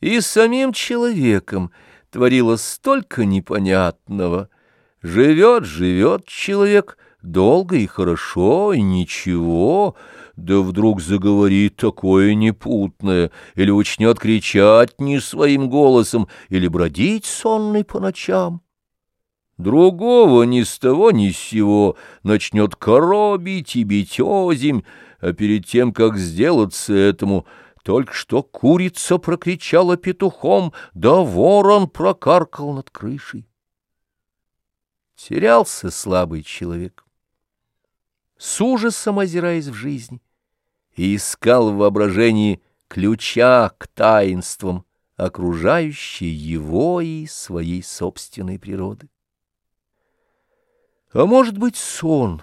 И самим человеком творилось столько непонятного. Живет, живет человек, долго и хорошо, и ничего, да вдруг заговорит такое непутное, или учнет кричать не своим голосом, или бродить сонный по ночам. Другого ни с того ни с сего начнет коробить и бить озимь, а перед тем, как сделаться этому, только что курица прокричала петухом, да ворон прокаркал над крышей. Терялся слабый человек, с ужасом озираясь в жизнь, и искал в воображении ключа к таинствам, окружающей его и своей собственной природы. А может быть, сон,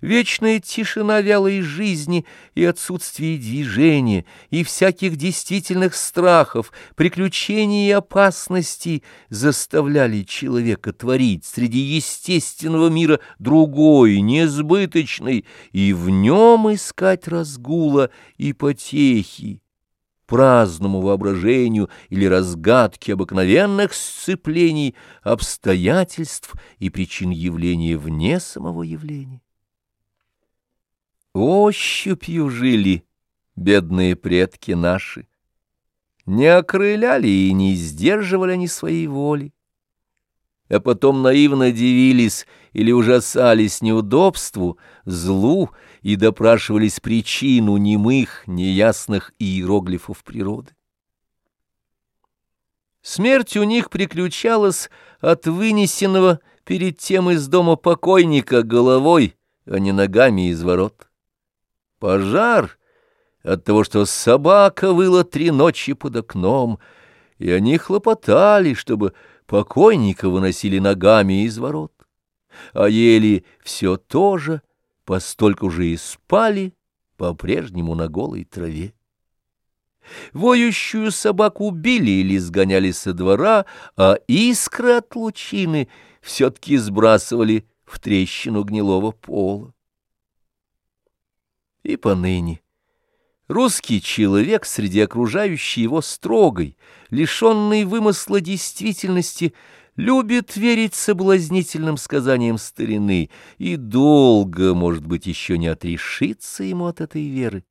вечная тишина вялой жизни и отсутствие движения, и всяких действительных страхов, приключений и опасностей заставляли человека творить среди естественного мира другой, несбыточный, и в нем искать разгула и потехи праздному воображению или разгадке обыкновенных сцеплений, обстоятельств и причин явления вне самого явления. Ощупью жили бедные предки наши, не окрыляли и не сдерживали они своей воли, а потом наивно дивились или ужасались неудобству, злу и допрашивались причину немых, неясных иероглифов природы. Смерть у них приключалась от вынесенного перед тем из дома покойника головой, а не ногами из ворот. Пожар от того, что собака выла три ночи под окном, и они хлопотали, чтобы покойника выносили ногами из ворот, а ели все то же, постольку же и спали по-прежнему на голой траве. Воющую собаку убили или сгоняли со двора, а искры от лучины все-таки сбрасывали в трещину гнилого пола. И поныне Русский человек среди окружающей его строгой, лишенной вымысла действительности, любит верить соблазнительным сказаниям старины и долго, может быть, еще не отрешится ему от этой веры.